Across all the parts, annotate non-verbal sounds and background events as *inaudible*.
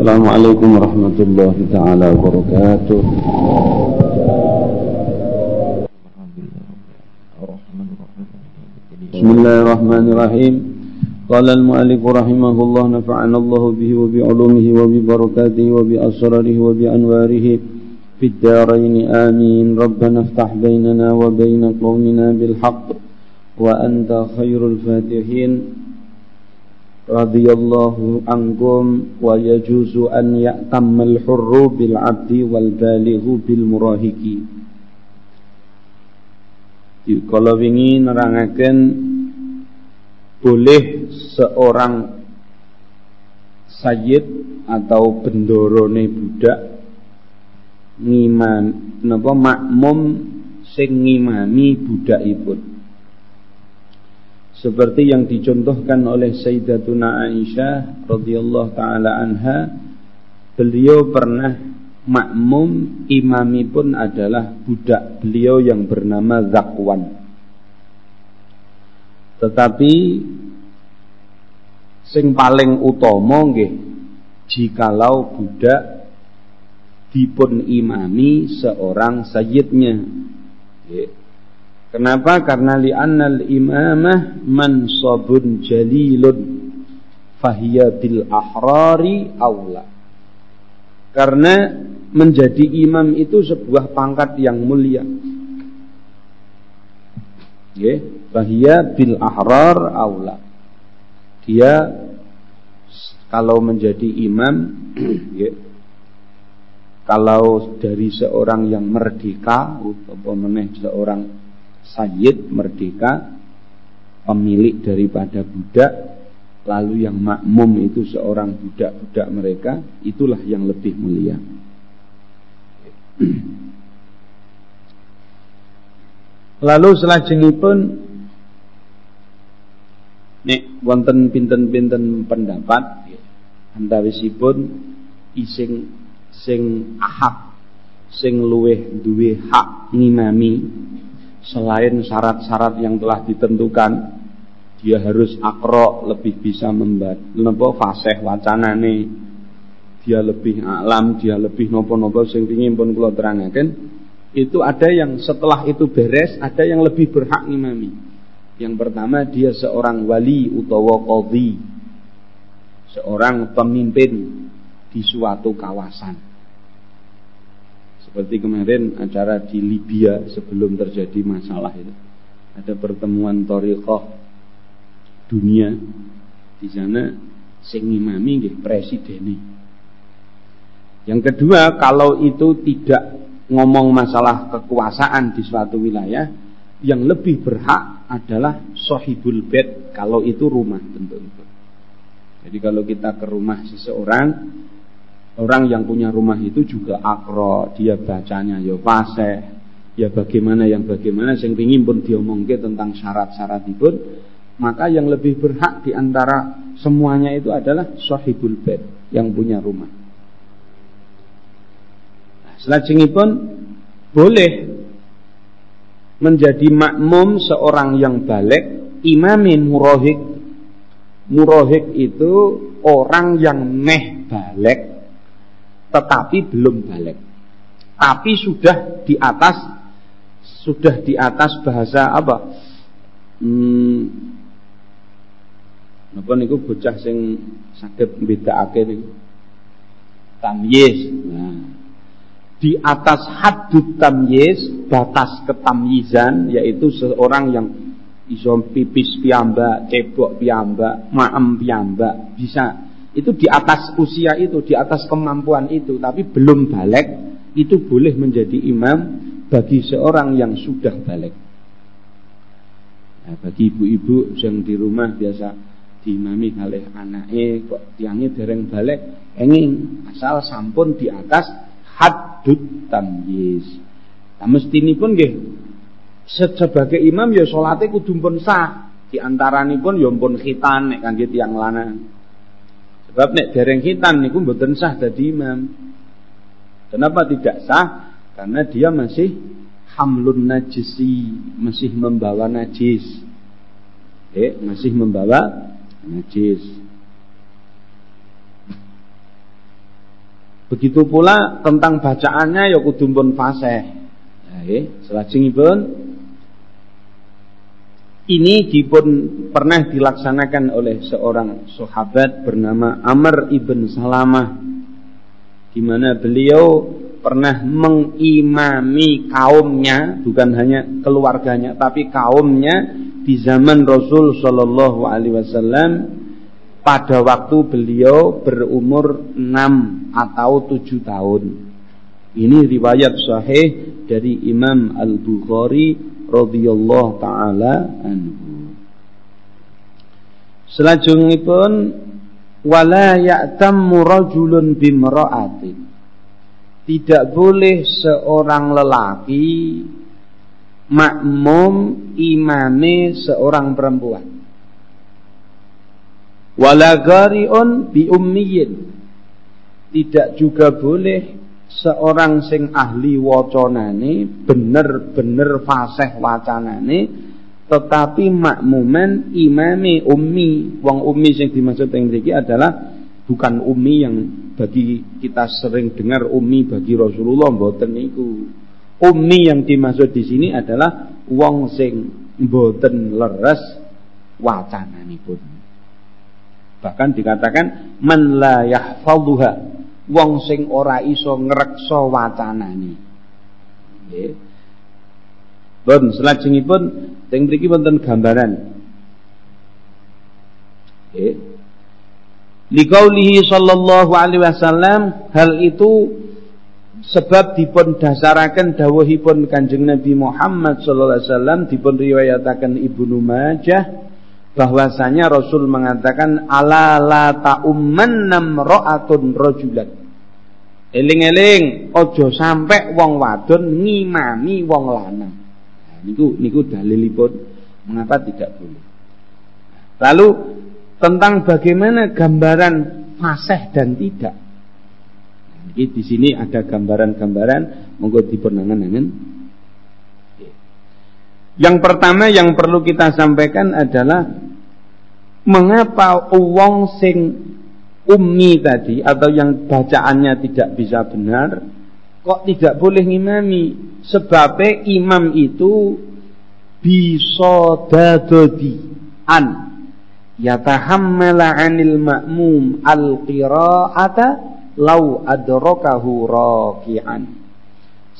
السلام عليكم ورحمة الله تعالى وبركاته. بسم الله الرحمن الرحيم. قال المؤلف رحمه الله نفعنا الله به وبعلومه وببركاته وبأسراره وبأنواره في الدارين. آمين. ربنا افتح بيننا وبين قومنا بالحق وأنت خير الفاتحين. Radhiyallahu ankum wa yajuzu an ya'tammal hurru bil abdi wal balighu bil murahiki kalau ingin nerangaken boleh seorang sayyid atau bendorone budak ngiman napa makmum sing ngimami budakipun seperti yang dicontohkan oleh Sayyidatuna Aisyah radhiyallahu taala anha beliau pernah makmum imami pun adalah budak beliau yang bernama Zakwan. Tetapi sing paling utama nggih jikalau budak dipun imami seorang sayyidnya Kenapa? Karena li'annal imamah mansabun jalilun fahiya bil ahrari aula. Karena menjadi imam itu sebuah pangkat yang mulia. Ya, fahiya bil ahrar aula. Dia kalau menjadi imam *clears throat* ya, kalau dari seorang yang merdeka atau meneh seorang sayyid merdeka pemilik daripada budak lalu yang makmum itu seorang budak-budak mereka itulah yang lebih mulia. Lalu setelah pun nek wonten pinten-pinten pendapat antawisipun ising sing ahak sing luweh duwe hak ngimami selain syarat-syarat yang telah ditentukan dia harus akro lebih bisa membaca fasih wacanane. Dia lebih alam dia lebih nopo-nopo sing pingin pun kula terangaken. Itu ada yang setelah itu beres ada yang lebih berhak imami yang pertama dia seorang wali utawa qadhi. Seorang pemimpin di suatu kawasan seperti kemarin acara di Libya sebelum terjadi masalah itu. Ada pertemuan Torikoh dunia di sana sing ngimami nggih presiden Yang kedua, kalau itu tidak ngomong masalah kekuasaan di suatu wilayah, yang lebih berhak adalah sohibul bed kalau itu rumah tentu. Jadi kalau kita ke rumah seseorang, Orang yang punya rumah itu juga akro, dia bacanya ya fase, ya bagaimana yang bagaimana sing pingin pun diomongke tentang syarat-syarat itu, maka yang lebih berhak di antara semuanya itu adalah sahibul bed yang punya rumah. Nah, pun boleh menjadi makmum seorang yang balik imamin murohik. Murohik itu orang yang meh balik tetapi belum balik. Tapi sudah di atas sudah di atas bahasa apa? Hmm, Napa bocah sing saged mbedakake niku? Tamyiz. Nah, di atas haddut tamyiz, batas ketamyizan yaitu seorang yang iso pipis piyambak, cebok piyambak, maem piyambak, bisa itu di atas usia itu, di atas kemampuan itu, tapi belum balik, itu boleh menjadi imam bagi seorang yang sudah balik. Nah, bagi ibu-ibu yang di rumah biasa diimami oleh anaknya kok tiangnya dereng balik, engin asal sampun di atas haddut tamyiz. Nah, mesti ini pun gih, sebagai imam ya sholatnya kudu pun sah. Di pun ya pun khitan nek kangge tiyang lanang. Sebab nek dereng hitam niku mboten sah dadi imam. Kenapa tidak sah? Karena dia masih hamlun najisi, masih membawa najis. Eh, masih membawa najis. Begitu pula tentang bacaannya ya kudu pun fasih. Ya, selajengipun ini dipun pernah dilaksanakan oleh seorang sahabat bernama Amr ibn Salamah di mana beliau pernah mengimami kaumnya bukan hanya keluarganya tapi kaumnya di zaman Rasul Shallallahu Alaihi Wasallam pada waktu beliau berumur 6 atau 7 tahun. Ini riwayat sahih dari Imam Al-Bukhari radhiyallahu taala anhu. Selanjutnya wala ya'tammu rajulun bimra'atin. Tidak boleh seorang lelaki makmum imane seorang perempuan. Wala gari'un bi ummiyin. Tidak juga boleh seorang sing ahli wacanane bener-bener fasih wacanane tetapi makmuman imame ummi. Wong ummi sing dimaksud ing mriki adalah bukan ummi yang bagi kita sering dengar ummi bagi Rasulullah mboten niku. Ummi yang dimaksud di sini adalah wong sing mboten leres wacananipun. Bahkan dikatakan man la yahfadhuha wong sing ora iso ngreksa wacanane. Nggih. Pun salajengipun teng mriki wonten gambaran. Nggih. Liqaulihi sallallahu alaihi wasallam hal itu sebab dipun dasaraken dawuhipun Kanjeng Nabi Muhammad sallallahu alaihi wasallam dipun riwayataken Ibnu Majah bahwasanya Rasul mengatakan ala la ta'umman namra'atun rajulan Eling-eling ojo sampai wong wadon ngimami wong lanang. Nah, niku niku dalilipun mengapa tidak boleh. Lalu tentang bagaimana gambaran fasih dan tidak. Nah, di sini ada gambaran-gambaran monggo dipenangan-angan. Yang pertama yang perlu kita sampaikan adalah mengapa uang sing ummi tadi atau yang bacaannya tidak bisa benar kok tidak boleh ngimami? Sebabnya imam itu bisa dadodi an yatahammala anil ma'mum al qira'ata lau adrakahu raki'an.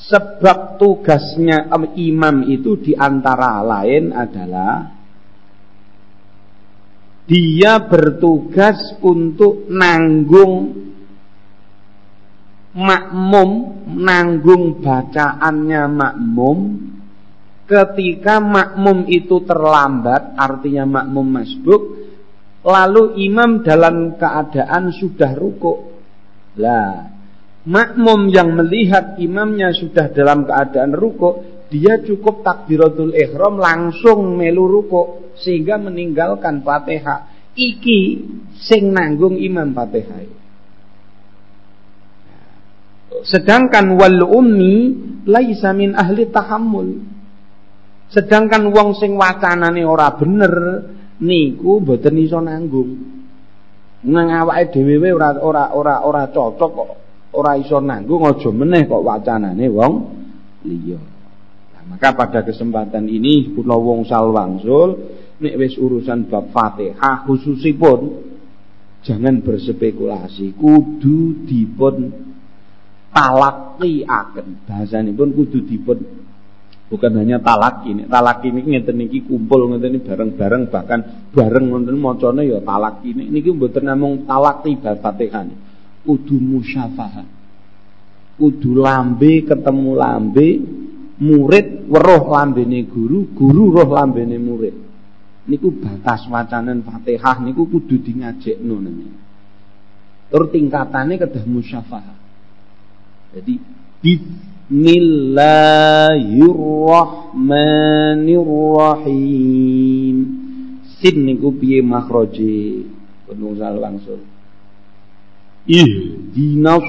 Sebab tugasnya imam itu di antara lain adalah dia bertugas untuk nanggung makmum, nanggung bacaannya makmum ketika makmum itu terlambat, artinya makmum masbuk, lalu imam dalam keadaan sudah rukuk. Lah, makmum yang melihat imamnya sudah dalam keadaan rukuk, dia cukup takbiratul ihram langsung melu rukuk sehingga meninggalkan Fatihah. Iki sing nanggung imam Fatihah. Sedangkan wal ummi laisa min ahli tahammul. Sedangkan wong sing wacanane ora bener niku mboten iso nanggung. Nang awake dhewe ora ora ora ora cocok kok ora iso nanggung aja meneh kok wacanane wong liya. Maka pada kesempatan ini kula wong salwangsul nek wis urusan bab Fatihah khususipun jangan berspekulasi kudu dipun talaki akan pun kudu dipun bukan hanya talak ini talak ini ngeten niki kumpul ngeten ini bareng-bareng bahkan bareng ngeten macane ya talak ini niki mboten namung talaki bab Fatihah kudu musyafahah kudu lambe ketemu lambe murid weruh lambene guru, guru roh lambene murid. Niku batas wacanan Fatihah niku kudu dingajekno nami. Tur tingkatane kedah musyafahah. Jadi Bismillahirrahmanirrahim. Sin niku piye makhraje? Penuh langsung. Ih, dinas.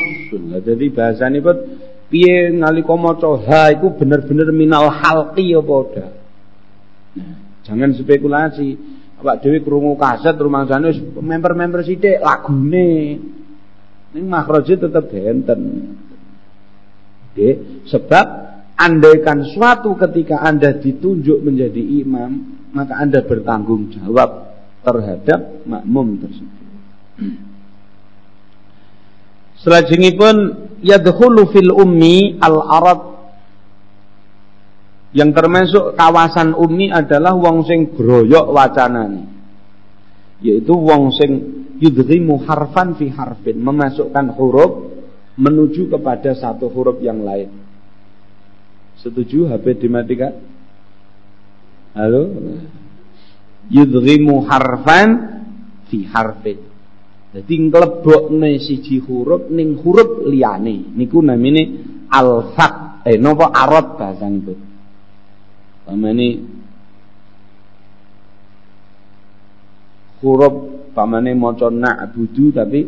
Jadi bahasane pun piye nalika maca ha iku bener-bener minal halqi apa ora. Nah, jangan spekulasi. Awak dhewe krungu kaset rumangsane wis member-member sithik lagune. Ning makhraje tetap benten. Oke, sebab andaikan suatu ketika Anda ditunjuk menjadi imam, maka Anda bertanggung jawab terhadap makmum tersebut. Selanjutnya yadkhulu fil ummi al-arad yang termasuk kawasan ummi adalah wong sing groyok wacanane. Yaitu wong sing yudhimu harfan fi harfin, memasukkan huruf menuju kepada satu huruf yang lain. Setuju HP dimatikan? Halo? Yudhimu harfan fi harfin. Jadi nglebokne siji huruf ning huruf liyane. Niku namine al-faq. Eh napa arad bahasanipun. Pamane huruf pamane maca na'budu tapi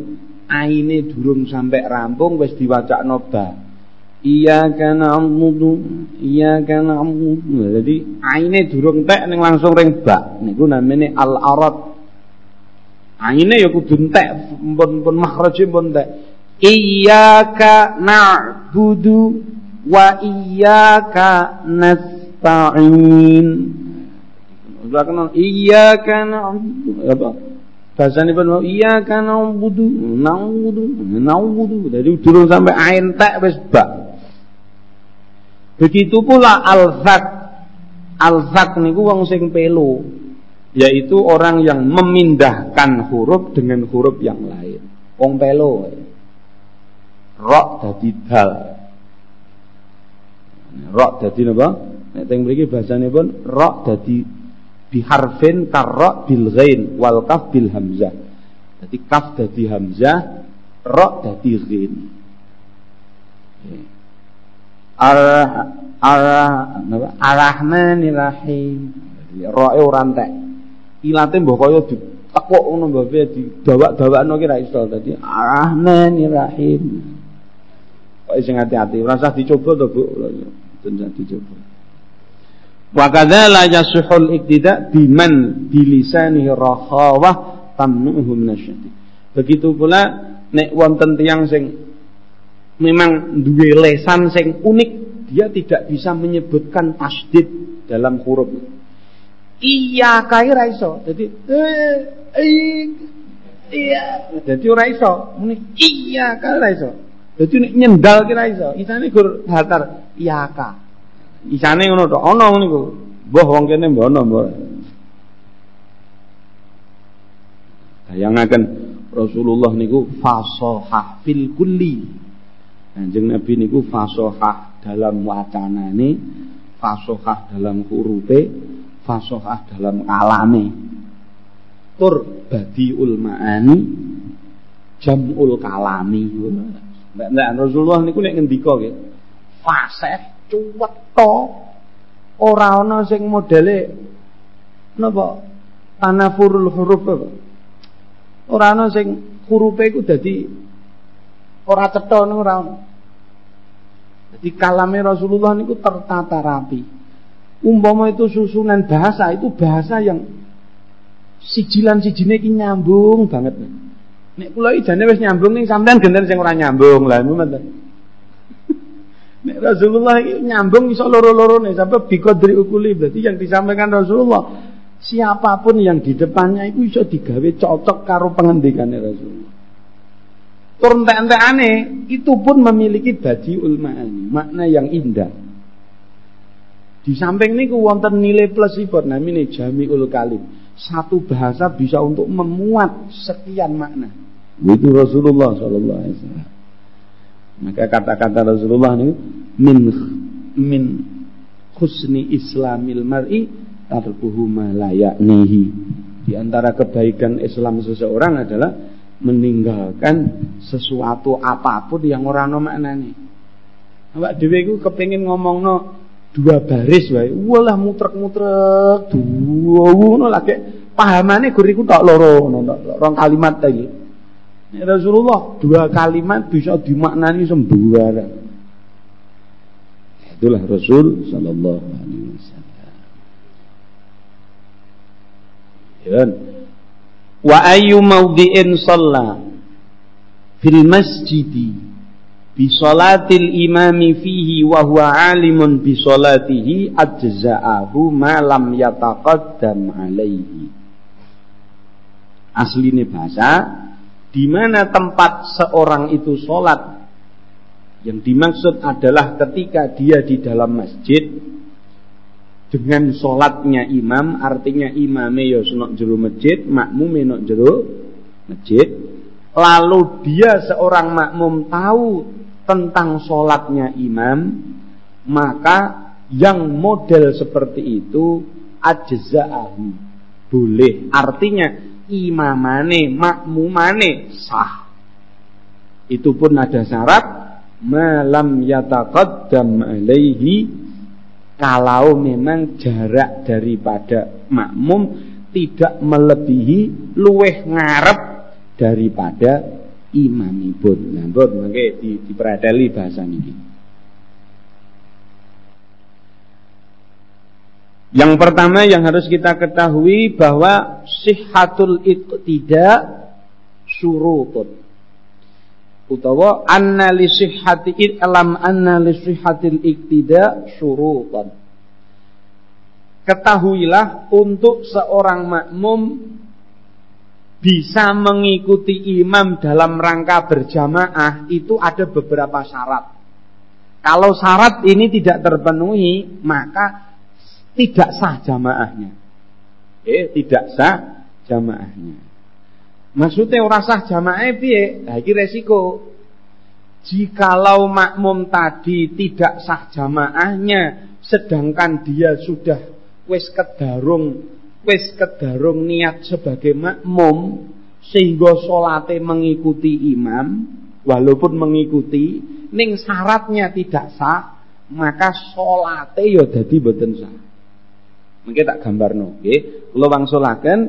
aine durung sampai rampung wis. Iya kana amudu, iya kana amudu. Jadi aine durung tek ning langsung ring ba. Niku namanya al-arad. Aine ya kudu entek pun pun makhraje pun entek. Iyyaka na'budu wa iyyaka nas nasta'in. Belakang iya kana apa? Bahasane pun iya kana budu, naudu, naudu. Jadi durung sampai ain tak wis. Begitu pula al-zak. Al-zak niku wong sing pelo, yaitu orang yang memindahkan huruf dengan huruf yang lain. Wong pelo. Rok dadi dal. Rok dadi napa? Nek teng mriki pun ra dadi biharfin karra bil ghain wal kaf bil hamzah. Dadi kaf dadi hamzah, ra dadi ghain. Arah arah napa? Arrahmanir Rahim. Ra e ora entek. Ilate mbok kaya ditekuk ngono mbok di dawak-dawakno ki ra iso dadi Arrahmanir Rahim. Kok sing hati-hati, ora usah dicoba to, Bu. Tentu dicoba. Wa kadzala yasuhul iktida biman bilisanihi rakhawah tamnuhu minasyadid. Begitu pula nek wonten tiyang sing memang duwe lesan sing unik, dia tidak bisa menyebutkan tasdid dalam huruf. Iya kae ra iso. Dadi eh, eh iya. Dadi ora iso. Muni iya kae ra iso. Dadi nek nyendal ki ra iso. Isane gur datar ka. Isane ngono tok, ana niku. Mbah wong kene mbono mbah. Bayangaken Rasulullah niku fasahah fil kulli. Kanjeng Nabi niku fasahah dalam wacanane, fasahah dalam hurufe, fasahah dalam kalame. Tur badiul maani jamul kalami. Nek Rasulullah niku nek ngendika nggih fasih cuwetha ora ana sing modele napa? Tanafurul huruf apa? Ora ana sing hurufe iku dadi ora cetha ora ana. Dadi kalame Rasulullah niku tertata rapi. Umpama itu susunan bahasa itu bahasa yang sijilan-sijine iki nyambung banget. Nek kula iki jane wis nyambung ning sampean genten sing ora nyambung. Lah ngoten Nek Rasulullah nyambung iso loro nih sampai biqadri ukuli berarti yang disampaikan Rasulullah siapa pun yang di depannya itu iso digawe cocok karo pengendikannya Rasulullah. Turun entek itu pun memiliki badiul ma'ani, makna yang indah. Di samping ini wonten nilai plus plusipun namanya jamiul kalim. Satu bahasa bisa untuk memuat sekian makna. Itu Rasulullah sallallahu alaihi wasallam. Maka kata-kata Rasulullah ini min min husni islamil mar'i tarkuhu ma layaknihi. Di antara kebaikan Islam seseorang adalah meninggalkan sesuatu apa pun yang orang no maknane. Awak dhewe iku kepengin ngomongno dua baris wae. Walah mutrek-mutrek dua ngono lagi pahamane gur iku tok loro ngono rong kalimat tadi. Rasulullah dua kalimat bisa dimaknani sembuaran. Itulah Rasul Sallallahu Alaihi Wasallam. Ya. Wa ayu maudiin salla fil masjidi bi salatil imami fihi wa huwa alimun bi salatihi ajza'ahu ma lam yataqaddam alaihi asline bahasa di mana tempat seorang itu sholat? Yang dimaksud adalah ketika dia di dalam masjid dengan sholatnya imam artinya imame ya senok jero masjid makmume nok jero masjid lalu dia seorang makmum tahu tentang sholatnya imam maka yang model seperti itu ajza'ahu. Boleh. Artinya imamane makmumane sah itu pun ada syarat malam yataqaddam alaihi kalau memang jarak daripada makmum tidak melebihi luweh ngarep daripada imamipun. Nah, mangke di, diperadali bahasa ini. Yang pertama yang harus kita ketahui bahwa sihhatul iqtida surutun utawa anna li sihhati alam anna li sihhatil iktida syurutan ketahuilah untuk seorang makmum bisa mengikuti imam dalam rangka berjamaah itu ada beberapa syarat. Kalau syarat ini tidak terpenuhi, maka tidak sah jamaahnya. Eh, tidak sah jamaahnya. Maksudnya ora sah jamaah piye? Nah iki resiko. Jikalau makmum tadi tidak sah jamaahnya sedangkan dia sudah wis kedarung wis kedarung niat sebagai makmum sehingga salate mengikuti imam walaupun mengikuti ning syaratnya tidak sah maka salate ya dadi boten sah. Mungkin tak gambarno nggih. Kula wangsulaken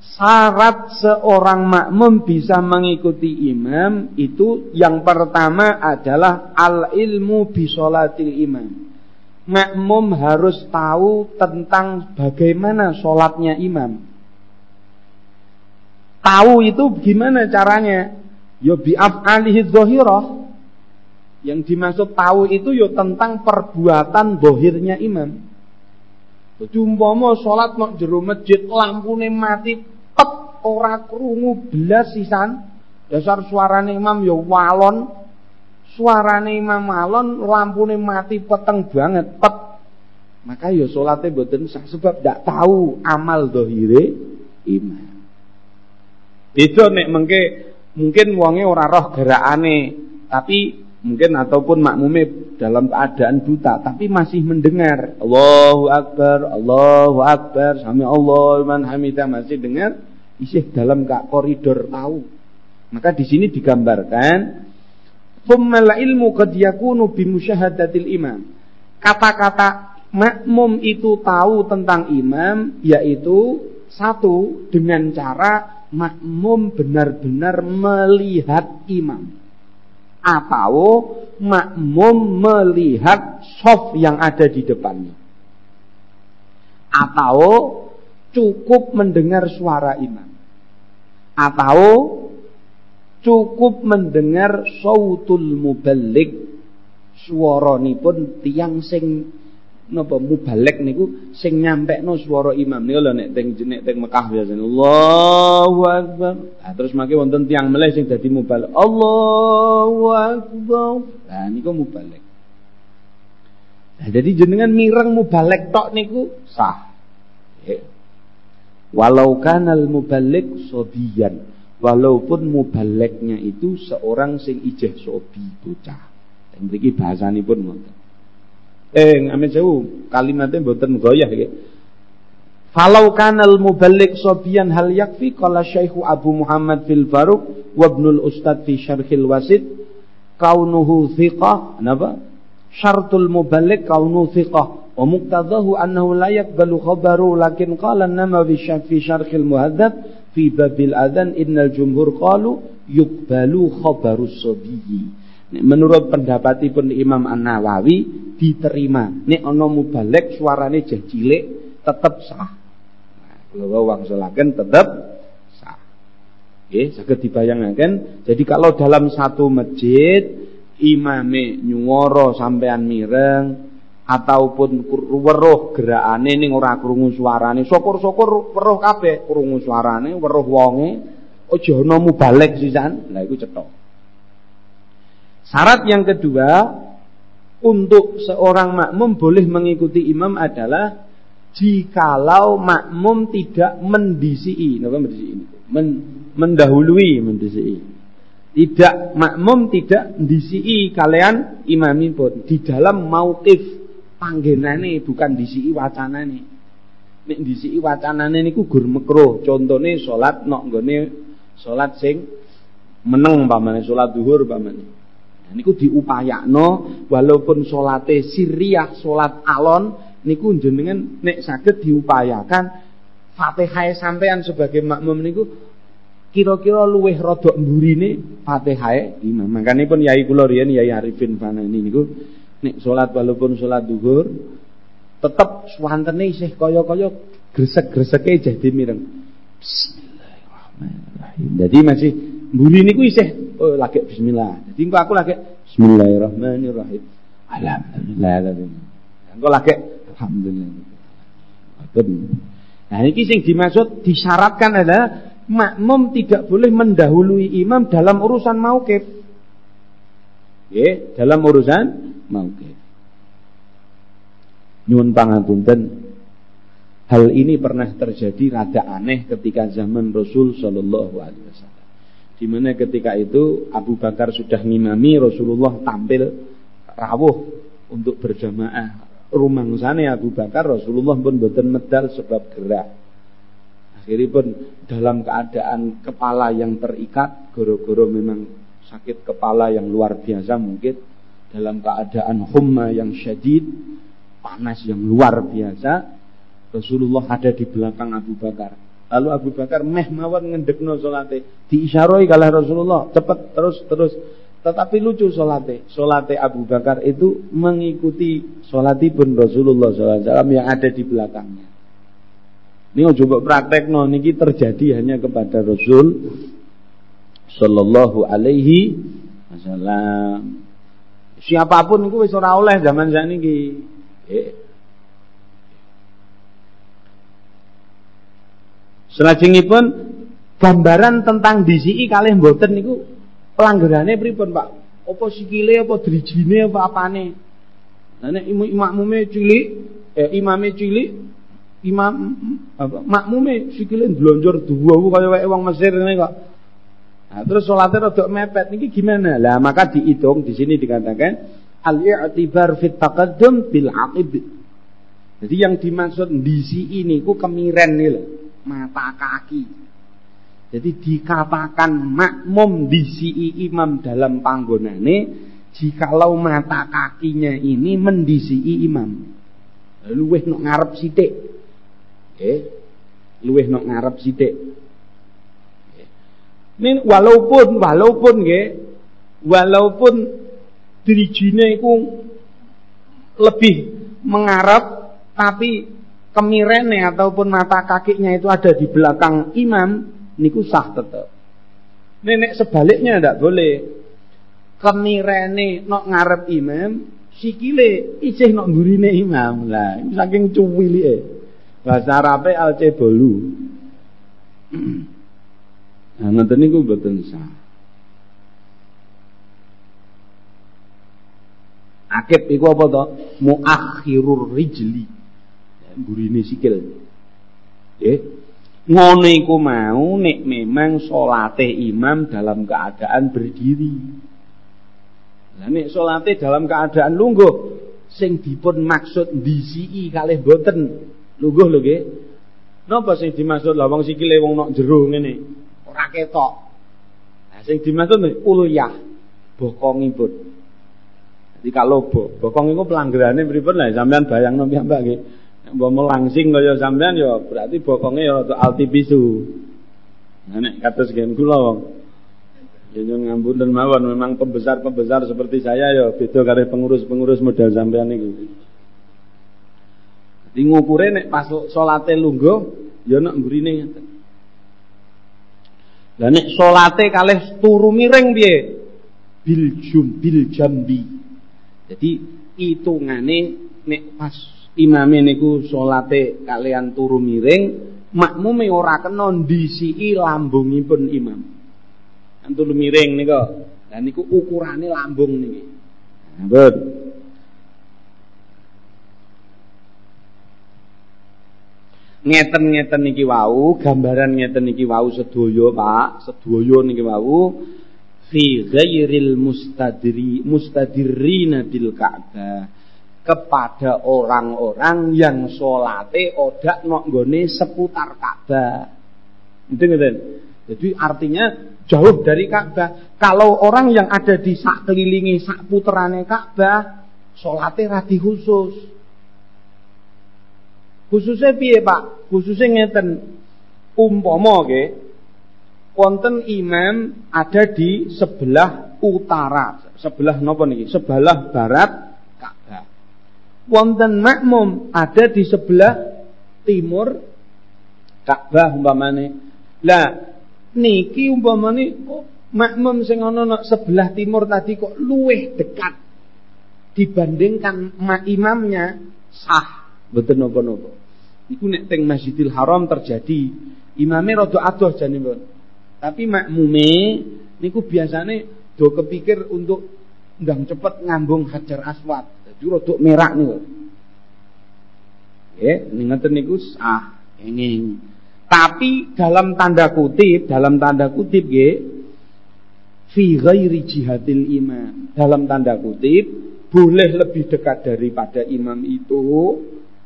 syarat seorang makmum bisa mengikuti imam itu yang pertama adalah al ilmu bisolatil imam. Makmum harus tahu tentang bagaimana sholatnya imam. Tahu itu gimana caranya? Yo bi'af zohiroh. Yang dimaksud tahu itu yo tentang perbuatan dohirnya imam. Umpama salat nek jero masjid lampune mati pet ora krungu belas sisan. Dasar suarane imam ya walon. Suarane imam walon lampune mati peteng banget pet. Maka ya salate mboten sah sebab ndak tahu amal dohire imam. Beda nek mengke mungkin wonge ora roh gerakane tapi mungkin ataupun makmume dalam keadaan buta tapi masih mendengar. Allahu Akbar Allahu Akbar sami Allah man hamidah masih dengar. Isih dalam kak koridor tahu. Maka di sini digambarkan Thumma ilmu qad yakunu bimusyahadatil imam. Kata-kata makmum itu tahu tentang imam yaitu satu dengan cara makmum benar-benar melihat imam atau makmum melihat soft yang ada di depannya. Atau cukup mendengar suara imam. Atau cukup mendengar sautul mubalik. Suara pun tiang sing napa mubalek niku sing nyampekno swara imam niku lho nek teng nek teng Mekah biasane Allahu akbar. Nah, terus mangke wonten tiang meleh sing dadi mubalek. Allahu akbar. Nah niku mubalek. Nah, jadi jenengan mireng mubalek tok niku sah. Walau kanal mubalik sobian, walaupun mubaleknya itu seorang sing ijeh sobi bocah. Dan mriki bahasanipun ngoten. Eh, ngamen sewu, kalimatnya mboten goyah ya. Falau kanal mubalik sobian hal yakfi kala syaihu Abu Muhammad fil wa ibnul Ustad fi syarhil wasid kaunuhu thiqah napa? Syartul mubalik kaunuhu thiqah. Wa muqtadahu annahu la yakbalu khabaru lakin qala nama fi syarhil muhadzab fi babil adan innal jumhur qalu yukbalu khabarus sobiyyi Menurut pendapatipun Imam An-Nawawi diterima. Nek ana mubalek suarane jah cilik tetep sah. Nah, solaken tetep sah. Nggih, saged dibayangkan. Jadi kalau dalam satu masjid imame nyuwara sampean mireng ataupun weruh gerakane ning ora krungu suarane, syukur-syukur weruh kabeh krungu suarane, weruh wonge, aja ana mubalek sisan. Lah iku cetha. Syarat yang kedua untuk seorang makmum boleh mengikuti imam adalah jikalau makmum tidak mendisi, mendisi Men, mendahului mendisi. Tidak makmum tidak disi kalian imami pun di dalam mauqif panggenane bukan disi wacanane. Nek disi wacanane niku gur mekruh. Contone salat nok nggone salat sing meneng pamane salat zuhur pamane. Niku diupayakno walaupun salate sirriyah salat alon niku jenengan nek saged diupayakan Fatihah sampean sebagai makmum niku kira-kira luweh rodok mburine Fatihah imam. Makane pun yai kula riyen Yai Arifin Fanani niku nek salat walaupun salat zuhur tetep swantene isih kaya-kaya gresek-greseke jadi mireng. Bismillahirrahmanirrahim. Jadi masih mburi niku isih oh lagi bismillah. Jadi engko aku lagi bismillahirrahmanirrahim. Alhamdulillah. Engko lagi alhamdulillah. Nah ini yang dimaksud disyaratkan adalah makmum tidak boleh mendahului imam dalam urusan mauqif. Ya, dalam urusan mauqif. Nyun pangapunten. Hal ini pernah terjadi rada aneh ketika zaman Rasul Shallallahu Alaihi Wasallam. Di mana ketika itu Abu Bakar sudah ngimami Rasulullah tampil rawuh untuk berjamaah sana Abu Bakar Rasulullah pun boten medal sebab gerak. Akhirnya pun dalam keadaan kepala yang terikat, goro-goro memang sakit kepala yang luar biasa mungkin dalam keadaan humma yang syadid, panas yang luar biasa, Rasulullah ada di belakang Abu Bakar. Lalu Abu Bakar meh mawon ngendekno salate, diisyarai kalah Rasulullah, cepat terus terus tetapi lucu solate. Solate Abu Bakar itu mengikuti pun Rasulullah SAW yang ada di belakangnya. Ini coba praktek no, niki terjadi hanya kepada Rasul Sallallahu Alaihi Wasallam. Siapa pun itu wis ora oleh zaman sakniki. Eh. Selajengipun gambaran tentang DCI kalian mboten niku pelanggarannya pripun Pak? Apa sikile apa drijine apa apane? Nah nek makmume cilik, eh imame cilik, imam apa makmume sikile ndlonjor duwu kaya wae wong Mesir ngene kok. Nah, terus sholatnya rada mepet niki gimana? Lah maka dihitung di sini dikatakan al-i'tibar fit taqaddum bil aqib. Jadi yang dimaksud disi ini ku kemiren nih loh, mata kaki. Jadi dikatakan makmum disi imam dalam panggonane jikalau mata kakinya ini mendisi imam. Luweh nok ngarep sithik. Nggih. Luweh nok ngarep sithik. Ini walaupun walaupun nggih walaupun dirijine iku lebih mengarap tapi kemirene ataupun mata kakinya itu ada di belakang imam niku sah tetep. Nenek sebaliknya ndak boleh. Kemirene nok ngarep imam, sikile isih nok ngurine imam. Lah, saking cuwilike. Bahasa Arabe alcebolu. Nah, ngoten niku mboten sah. Akib iku apa to? Muakhirur rijli. Burine sikil. Nggih. Ngono iku mau nek memang salate imam dalam keadaan berdiri. Lah nek salate dalam keadaan lungguh sing dipun maksud ndisiki kalih boten. Lungguh lho nggih. Napa sing dimaksud lah wong sikile wong nok jero ngene. Ora ketok. Nah sing dimaksud uluyah bokongipun. Jadi kalau bokong itu pelanggarannya pripun lah sampean bayangno piyambak nggih. Mbok melangsing kaya sampean ya berarti bokonge ya rada alti bisu. Nah nek kados gen kula wong. Ya nyun ngapunten mawon memang pembesar-pembesar seperti saya ya beda karo pengurus-pengurus model sampean niku. Di ngukure nek pas salate lungguh ya nek mburine ngeten. Lah nek salate kalih turu miring piye? Bil jum bil jambi. Jadi hitungane nek pas imame niku salate kalian turu miring, makmume ora kena ndisiki lambungipun imam. Kan turu miring nika. Lah niku ukurane lambung niki. Nah, ngeten-ngeten niki wau, gambaran ngeten niki wau sedaya, Pak, sedaya niki wau fi ghairil mustadri mustadirrina bil Ka'bah kepada orang-orang yang salate odak nok nggone seputar Ka'bah. Itu ngeten. Jadi artinya jauh dari Ka'bah. Kalau orang yang ada di sak kelilingi sak puterane Ka'bah, salate radi khusus. Khususnya piye Pak? Khususnya ngeten. Umpama nggih wonten imam ada di sebelah utara, sebelah napa niki? Sebelah barat Ka'bah. Wonten makmum ada di sebelah timur Ka'bah umpamane. Lah niki umpamane oh, makmum sing ana sebelah timur tadi kok luweh dekat dibandingkan imamnya sah betul nopo-nopo. Iku nek teng Masjidil Haram terjadi imame rada adoh janipun. Tapi makmume niku biasane do kepikir untuk ndang cepet ngambung Hajar Aswad. Rada merah niku. Nggih, ngeten niku ah enging. Tapi dalam tanda kutip, dalam tanda kutip nggih fi ghairi jihadil imam. Dalam tanda kutip boleh lebih dekat daripada imam itu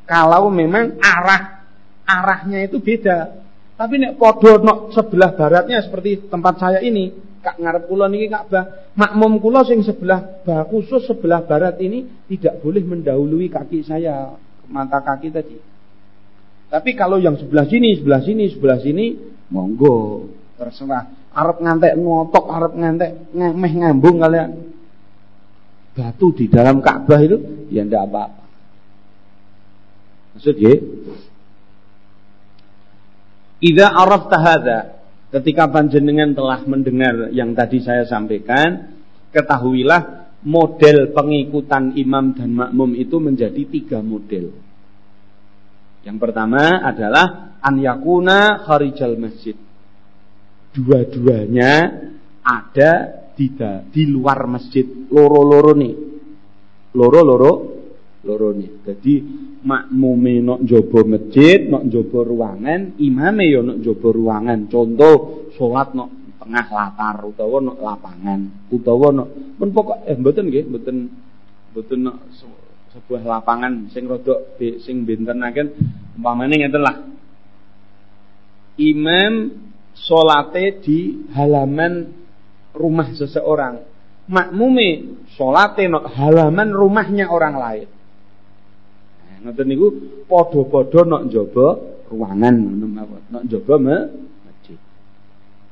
kalau memang arah arahnya itu beda. Tapi nek podo nok sebelah baratnya seperti tempat saya ini, kak ngarep kula niki Ka'bah, makmum kula sing sebelah khusus sebelah barat ini tidak boleh mendahului kaki saya, mata kaki tadi. Tapi kalau yang sebelah sini, sebelah sini, sebelah sini, monggo, terserah. Arab ngantek ngotok, Arab ngantek ngemeh ngambung kalian. Batu di dalam Ka'bah itu ya ndak apa-apa. Maksud ya? Idza arafta hadza, ketika panjenengan telah mendengar yang tadi saya sampaikan, ketahuilah model pengikutan imam dan makmum itu menjadi tiga model. Yang pertama adalah an yakuna kharijal masjid. Dua-duanya ada di, di luar masjid loro-loro nih. Loro-loro loro nih. Jadi makmume nok njaba masjid, nok njaba ruangan, imame ya nok njaba ruangan. Contoh salat nok tengah latar utawa nok lapangan, utawa nok pun pokok eh mboten nggih, mboten mboten nok sebuah lapangan sing rodok sing bentenaken umpamane ngeten lah. Imam solate di halaman rumah seseorang. Makmume solate nok halaman rumahnya orang lain. Ngoten niku padha-padha nok njaba ruangan ngono mawon. Nok njaba masjid.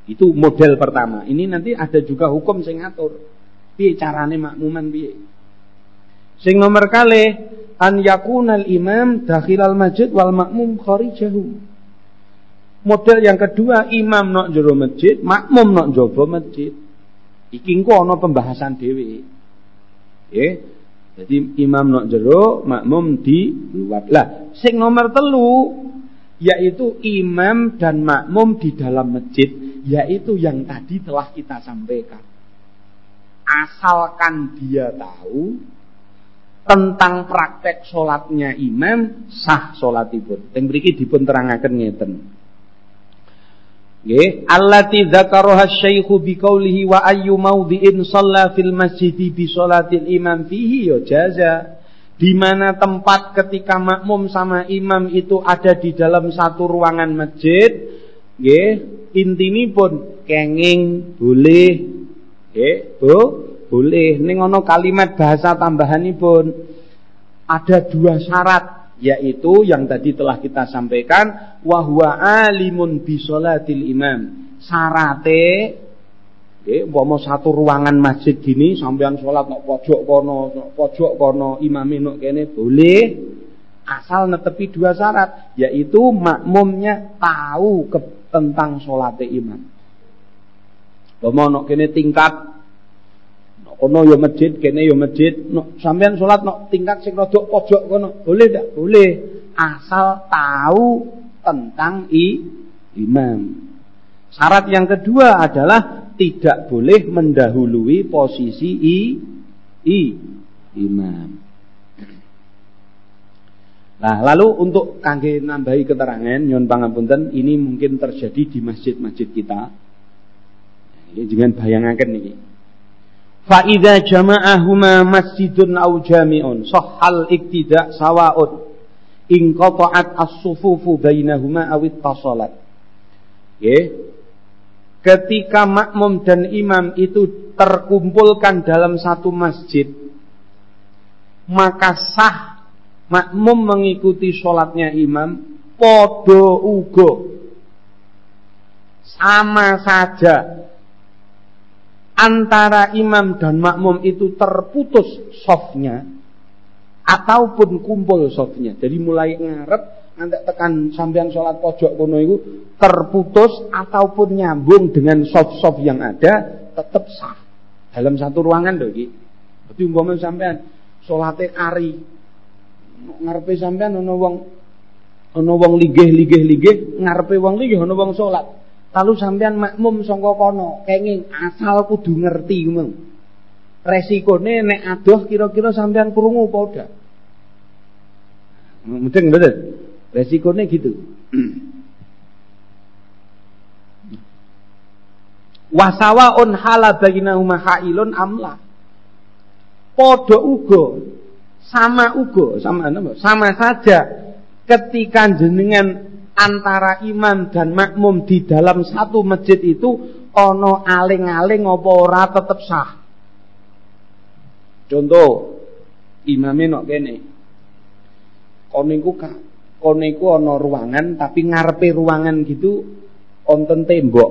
Itu model pertama. Ini nanti ada juga hukum sing ngatur. Piye carane makmuman piye? Sing nomor kali an yakunal imam dakhilal masjid wal makmum kharijahu. Model yang kedua imam nok jero masjid, makmum nok njaba masjid. Iki engko ana pembahasan dhewe. Nggih. Jadi imam nok jero, makmum di luar. Lah, sing nomor telu yaitu imam dan makmum di dalam masjid, yaitu yang tadi telah kita sampaikan. Asalkan dia tahu tentang praktek sholatnya imam sah sholatipun. Yang beriki dipun terangaken ngeten. Nggih, allati dzakaraha syaikhu biqaulihi wa ayyu maudhi'in shalla fil masjid bi sholatil imam fihi ya jaza. Di mana tempat ketika makmum sama imam itu ada di dalam satu ruangan masjid, nggih, intinipun kenging boleh. Nggih, Bu, boleh. Ning ana kalimat bahasa tambahanipun ada dua syarat yaitu yang tadi telah kita sampaikan wahwa alimun bisolatil imam. Sarate nggih umpama satu ruangan masjid gini sampean sholat nok pojok kono pojok kono imame nok kene boleh. Asal netepi dua syarat yaitu makmumnya tahu ke, tentang sholat imam. Umpama nok kene tingkat nok kono ya masjid, kene ya masjid, nok sampean salat nok tingkat sing rada pojok kono. Boleh ndak? Boleh. Asal tahu tentang i, imam. Syarat yang kedua adalah tidak boleh mendahului posisi i, i imam. Nah, lalu untuk kangge nambahi keterangan nyon pangapunten ini mungkin terjadi di masjid-masjid kita. Ini jangan bayangaken niki. Fa idza jama'ahuma masjidun au jami'un sahhal iktida sawa'un in qata'at as-sufufu bainahuma aw ittasalat. Nggih. Ketika makmum dan imam itu terkumpulkan dalam satu masjid, maka sah makmum mengikuti sholatnya imam podo ugo sama saja antara imam dan makmum itu terputus softnya ataupun kumpul softnya jadi mulai ngarep nanti tekan sampean sholat pojok kono itu terputus ataupun nyambung dengan soft-soft yang ada tetap sah dalam satu ruangan loh iki. Jadi umpama sampean sholatnya kari ngarepe sampean ana wong ana wong ligih-ligih-ligih ngarepe wong ligih ana wong salat. Lalu sampean makmum sangka kono, kenging asal kudu ngerti ngono. Resikone nek adoh kira-kira sampean krungu apa ora? Mudeng betul. Resikone gitu. Wasawaun hala bainahuma hailun amla. Padha uga sama ugo sama sama saja ketika jenengan antara imam dan makmum di dalam satu masjid itu ono aling-aling apa ora tetep sah. Contoh imamnya nok kene. Kono iku kono iku ruangan tapi ngarepe ruangan gitu onten tembok.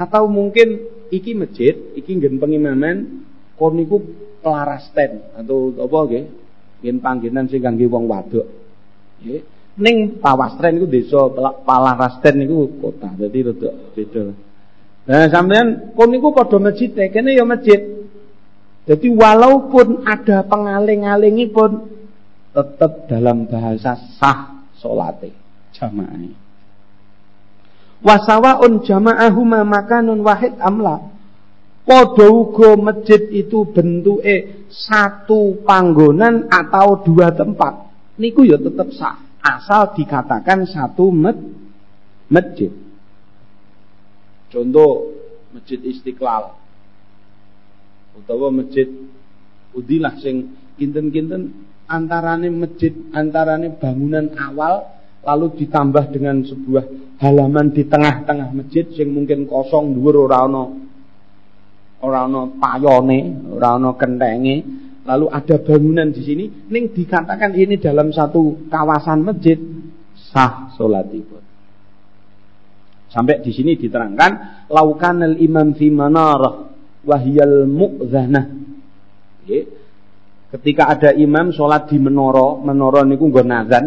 Atau mungkin iki masjid, iki nggen pengimaman kono iku Pelarasten atau apa nggih? Yen panggenan sing kangge wong wadok. Nggih. Ning Pawastren iku desa Palarasten niku kota. Dadi rada beda. Nah, sampean kon niku padha masjid, kene ya masjid. Jadi walaupun ada pengaling-alingi pun tetap dalam bahasa sah salate jamaah. Wasawaun jama'ahuma makanun wahid amla. Padha uga masjid itu bentuke satu panggonan atau dua tempat. Niku ya tetap sah, asal dikatakan satu med masjid. Contoh Masjid Istiqlal utawa Masjid Udilah sing kinten-kinten antarane masjid, antarane bangunan awal lalu ditambah dengan sebuah halaman di tengah-tengah masjid sing mungkin kosong dhuwur ora ana ora ana payone, ora ana kentenge, lalu ada bangunan di sini, ning dikatakan ini dalam satu kawasan masjid sah salatipun. Sampai di sini diterangkan laukanal imam fi manarah wahyal mu'zanah. Ketika ada imam sholat di menara, menara niku nggon azan,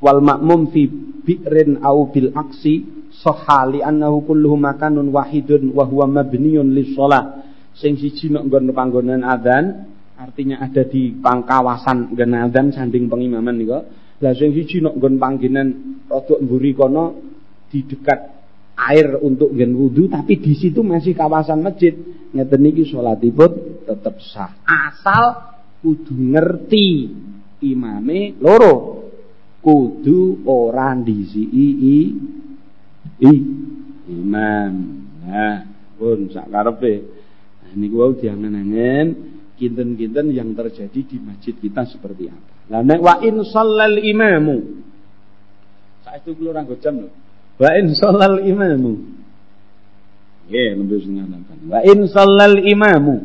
wal makmum fi bi'rin au bil aksi sahali annahu kulluhu makanun wahidun wa huwa mabniyun lis-shalah. Sing siji nek nggon panggonan adzan, artinya ada di pangkawasan nggon adzan sanding pengimaman nika. Lah sing siji nek nggon panggenan rada mburi kono di dekat air untuk nggen wudu tapi di situ masih kawasan masjid. Ngeten niki salatipun tetep sah. Asal kudu ngerti imame loro kudu ora ndisi i I imam. Nah, pun sak karepe. Nah, niku wau diangen-angen kinten-kinten yang terjadi di masjid kita seperti apa. Lah nek wa in shallal imamu. Saestu kula ora jam lho. Wa in shallal imamu. Nggih, nembe sing Wa in shallal imamu.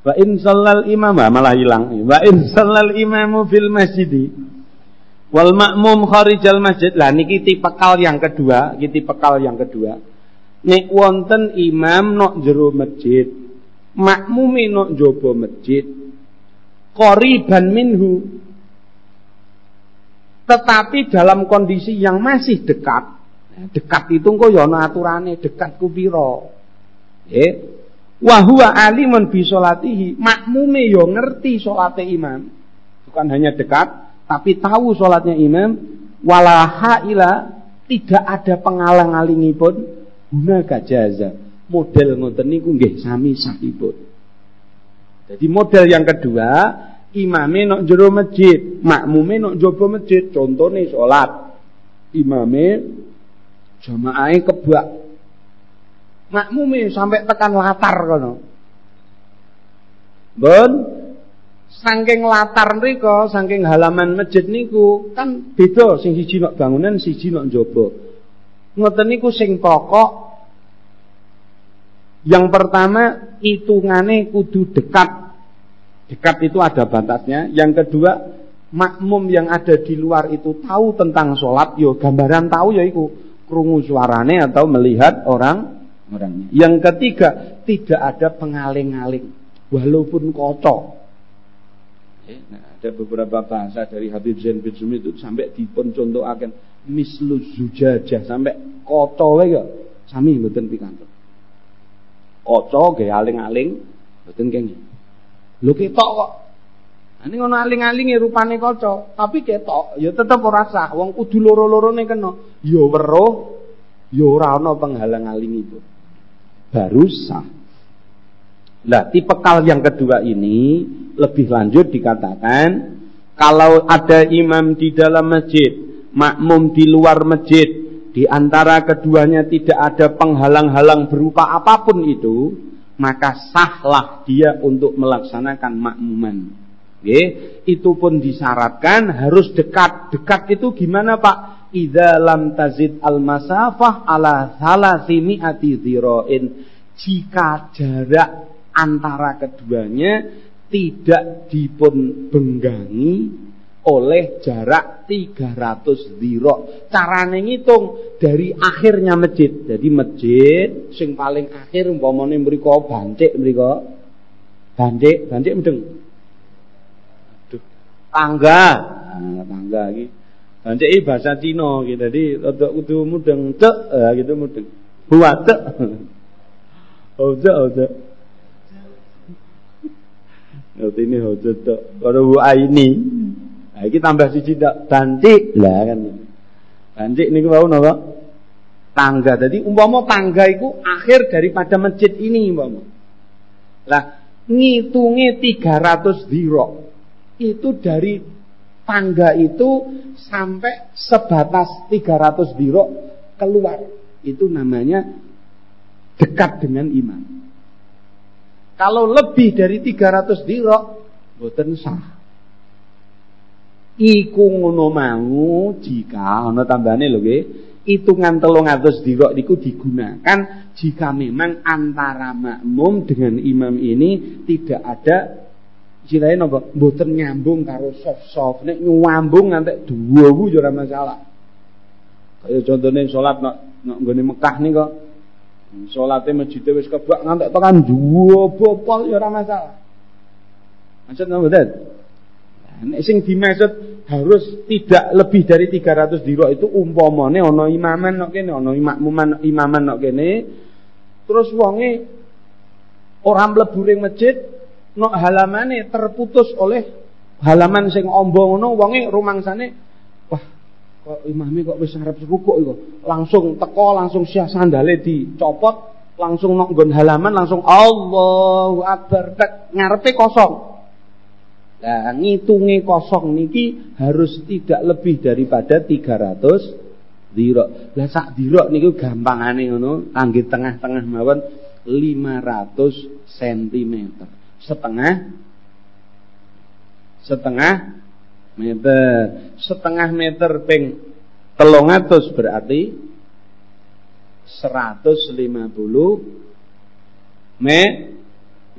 Wa in shallal imamu ah, malah hilang. Wa in shallal imamu fil masjidi Wal makmum kharijal masjid. Lah niki tipekal yang kedua, iki tipekal yang kedua. Nek wonten imam nok jero masjid, makmumi nok jaba masjid, qoriban minhu. Tetapi dalam kondisi yang masih dekat. Dekat itu kok ya ana aturane, dekat ku pira? Nggih. Wa huwa alimun bi salatihi, makmume ya ngerti salate imam. Bukan hanya dekat, tapi tahu salatnya imam wala haila tidak ada pengalang-alingipun guna gajaza. Model ngoten niku nggih sami sahipun. Jadi model yang kedua, imame nok jero masjid, makmume nok jaba masjid. Contone salat. Imame jamaahe kebak makmume sampai tekan latar kono. Ben saking latar nriko, saking halaman masjid niku kan beda sing siji nok bangunan, siji nok njaba. Ngoten niku sing pokok yang pertama hitungane kudu dekat. Dekat itu ada batasnya. Yang kedua makmum yang ada di luar itu tahu tentang sholat, yo gambaran tahu ya iku krungu suarane atau melihat orang orangnya. Yang ketiga, tidak ada pengaling-aling walaupun kocok. Eh, nah, ada beberapa bahasa dari Habib Zain bin Sumi itu sampai dipun contoh akan mislu zujajah sampai kocok ya sami mboten pikantuk. Kocok gaya aling-aling mboten kenging. Lho ketok kok. Ini ngono aling-alinge rupane kaca, tapi ketok ya tetep ora sah. Wong kudu loro-lorone kena. Ya weruh, ya ora ana penghalang-aling itu baru sah. Nah, tipekal yang kedua ini lebih lanjut dikatakan kalau ada imam di dalam masjid, makmum di luar masjid, di antara keduanya tidak ada penghalang-halang berupa apa pun itu, maka sahlah dia untuk melaksanakan makmuman. Oke, itu pun disyaratkan harus dekat. Dekat itu gimana Pak? idza lam tazid al masafah ala salasimi'ati dzira'in jika jarak antara keduanya tidak dipun benggangi oleh jarak 300 ziro. Carane ngitung dari akhirnya masjid. Jadi masjid sing paling akhir umpamane mriku bancik mriku. Bancik, bancik mendeng. Aduh, tangga. Nah, tangga iki Nanti bahasa Cina gitu. Jadi untuk itu mudeng cek ya gitu mudeng. Buat cek. Ojo ojo. Nanti ini ojo cek. Kalau bu ini. Nah, ini tambah siji tak bantik lah kan. Bantik ini mau napa? Tangga. Jadi umpama tangga itu akhir daripada masjid ini umpama. Lah ngitungnya 300 dirok. Itu dari tangga itu sampai sebatas 300 dirok keluar. Itu namanya dekat dengan iman. Kalau lebih dari 300 dirok, boten sah. Iku ngono mau jika ana tambahane lho nggih, hitungan 300 dirok niku digunakan jika memang antara makmum dengan imam ini tidak ada Istilahnya napa? Mboten nyambung karo soft-soft. Nek nyambung nganti duwu ya ora masalah. Kaya contohnya salat nak nak nggone Mekah nih kok. Salate masjid wis kebak nganti tekan duwo bopol ora masalah. Maksud mboten? Nek sing dimaksud harus tidak lebih dari 300 dirok itu umpamane ana imaman nok kene, ana makmuman imaman nok kene. Terus wonge ora mlebu ring masjid, no halamane terputus oleh halaman sing ombo ngono wonge rumangsane wah kok imame kok wis arep rukuk iku? Langsung teko langsung sia sandale dicopot langsung nok nggon halaman langsung Allahu akbar. Ngarepe kosong Nah, ngitunge kosong niki harus tidak lebih daripada 300 dirok. Lah sak dirok niku gampangane ngono, kangge tengah-tengah mawon 500 cm setengah? Setengah meter. Setengah meter ping telung atus berarti 150 me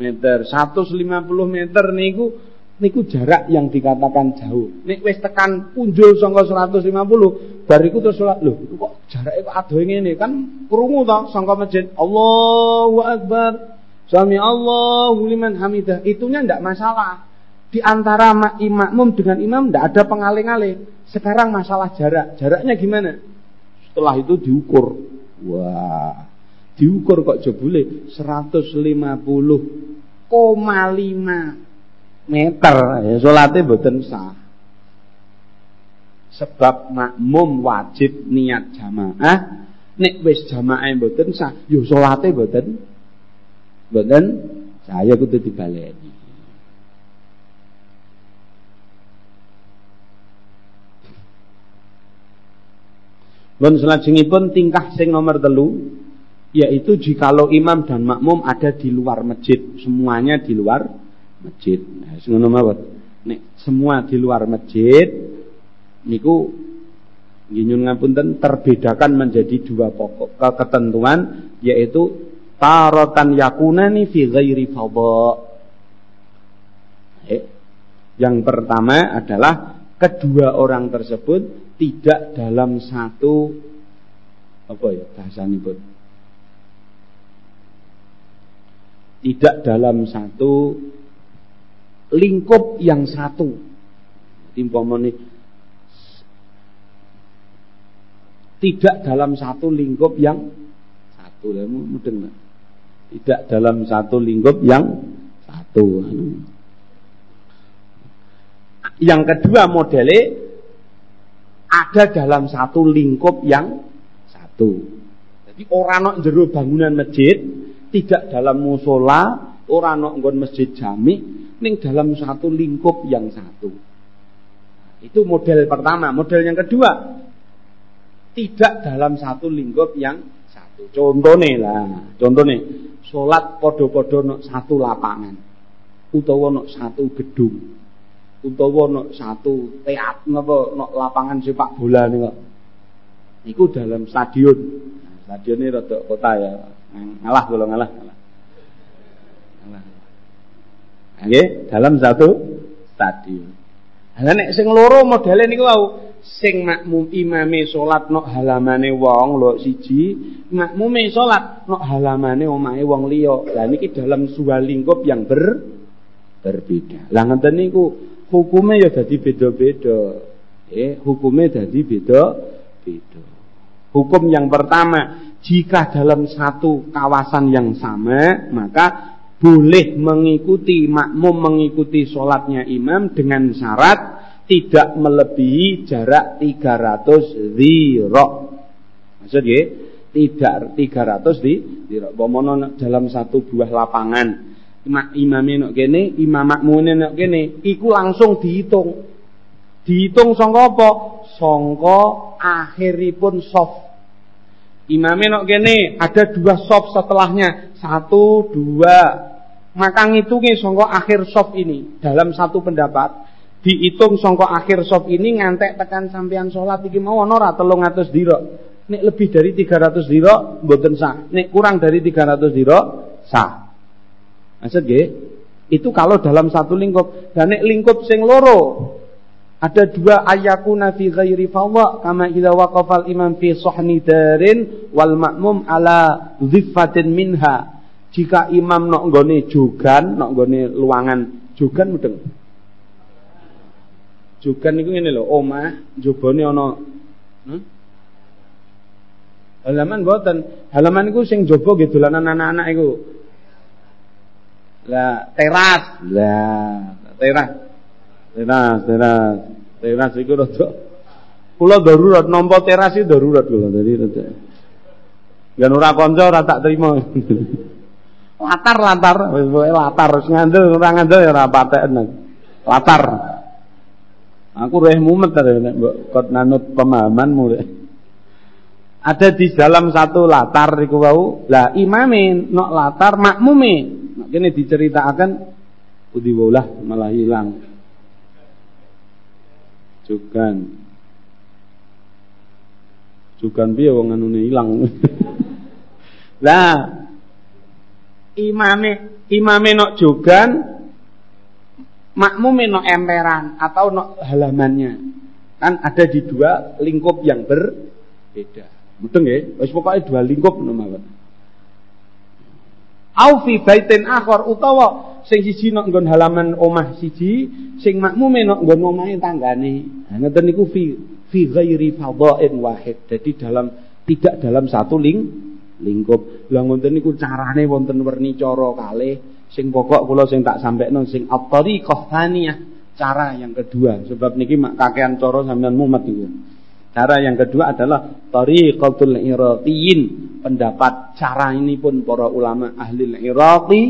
meter. 150 meter niku niku jarak yang dikatakan jauh. Nek wis tekan punjul sangka 150, bariku terus lho, kok jarake kok adoh ngene kan krungu to sangka masjid. Allahu Akbar. Sami Allahu liman hamidah. Itunya tidak masalah. Di antara makmum dengan imam tidak ada pengaling-aling. Sekarang masalah jarak. Jaraknya gimana? Setelah itu diukur. Wah, diukur kok jebule 150,5 meter. Ya salate mboten sah. Sebab makmum wajib niat jamaah. Nek wis jamaah mboten sah, yo salate mboten mboten saya kudu dibaleni. Bon pun tingkah sing nomor telu yaitu jikalau imam dan makmum ada di luar masjid, semuanya di luar masjid. Nah, ngono mawon. Nek semua di luar masjid niku nginyun ngapunten terbedakan menjadi dua pokok ketentuan yaitu tarotan yakunani fi ghairi fadha. Eh, yang pertama adalah kedua orang tersebut tidak dalam satu apa ya bahasanya pun tidak dalam satu lingkup yang satu. Timpomoni tidak dalam satu lingkup yang satu. Mudeng tidak dalam satu lingkup yang satu. Yang kedua modelnya ada dalam satu lingkup yang satu. Jadi orang nok jero bangunan masjid, tidak dalam musola, orang nok masjid jami, ning dalam satu lingkup yang satu. Itu model pertama. Model yang kedua, tidak dalam satu lingkup yang satu. Contohnya lah, contohnya, sholat podo-podo nok satu lapangan, utawa nok satu gedung utawa no satu teat napa no lapangan sepak bola niku. Iku dalam stadion. Stadion ini rada kota ya. Ngalah kula ngalah. Ngalah. Oke, dalam satu stadion. Lah nek sing loro modele niku wau sing makmum imame salat nok halamane wong lho siji, makmume salat nok halamane omahe wong liya. Lah niki dalam sebuah lingkup yang ber berbeda. Lah ngenten niku hukumnya ya jadi beda-beda. Eh, hukumnya jadi beda-beda. Hukum yang pertama, jika dalam satu kawasan yang sama, maka boleh mengikuti makmum mengikuti sholatnya imam dengan syarat tidak melebihi jarak 300 zirok. Maksudnya tidak 300 di zirok. dalam satu buah lapangan imame nok kene, imam makmune nok kene, iku langsung dihitung. Dihitung sangka apa? Sangka akhiripun soft. Imame nok kene ada dua soft setelahnya, satu, dua. Maka ngitungi sangka akhir soft ini dalam satu pendapat dihitung sangka akhir soft ini ngantek tekan sampean salat iki mau ana ora 300 dirok. Nek lebih dari 300 dirok mboten sah. Nek kurang dari 300 dirok sah. Maksud nggih? Itu kalau dalam satu lingkup. Dan lingkup sing loro ada dua ayakuna fi ghairi fadha kama idza waqafa imam fi sahni darin wal makmum ala dhiffatin minha. Jika imam nok nggone jogan, nok nggone luangan jogan mudeng. Jogan niku ngene lho, omah jobone ana hmm? Halaman boten. Halaman iku sing jaba nggih dolanan anak-anak iku. Lah teras. Lah teras. Teras, teras. Teras iku rada kula darurat nampa teras iki darurat kula dadi rada. Yen ora kanca ora tak trima. *laughs* latar latar wis pokoke latar wis ngandel ora ngandel ya ora pateken. Latar. Aku reh mumet nek mbok kot nanut pemahamanmu Ada di dalam satu latar iku wau. Lah imame nok latar makmume Kini diceritakan Udiwulah malah hilang Jugan. Jugan piye wong anune? Ilang. *laughs* Lah imame imame nok jugan makmume nok emperan atau nok halamannya. Kan ada di dua lingkup yang berbeda. Mudeng nggih, wis pokoke dua lingkup mawon. Au fi baitin akhar utawa sing siji nok nggon halaman omah siji sing makmume nok nggon omahe tanggane nah ngeten niku fi fi ghairi fadha'in wahid jadi dalam Tidak dalam satu ling lingkup. Lah ngoten niku carane wonten werni cara kalih. Sing pokok kula sing tak sampekno sing at-tariqah cara yang kedua. Sebab niki mak kakean cara sampean mumet niku. Cara yang kedua adalah tariqatul iraqiyin, pendapat cara ini pun para ulama ahli Iraqi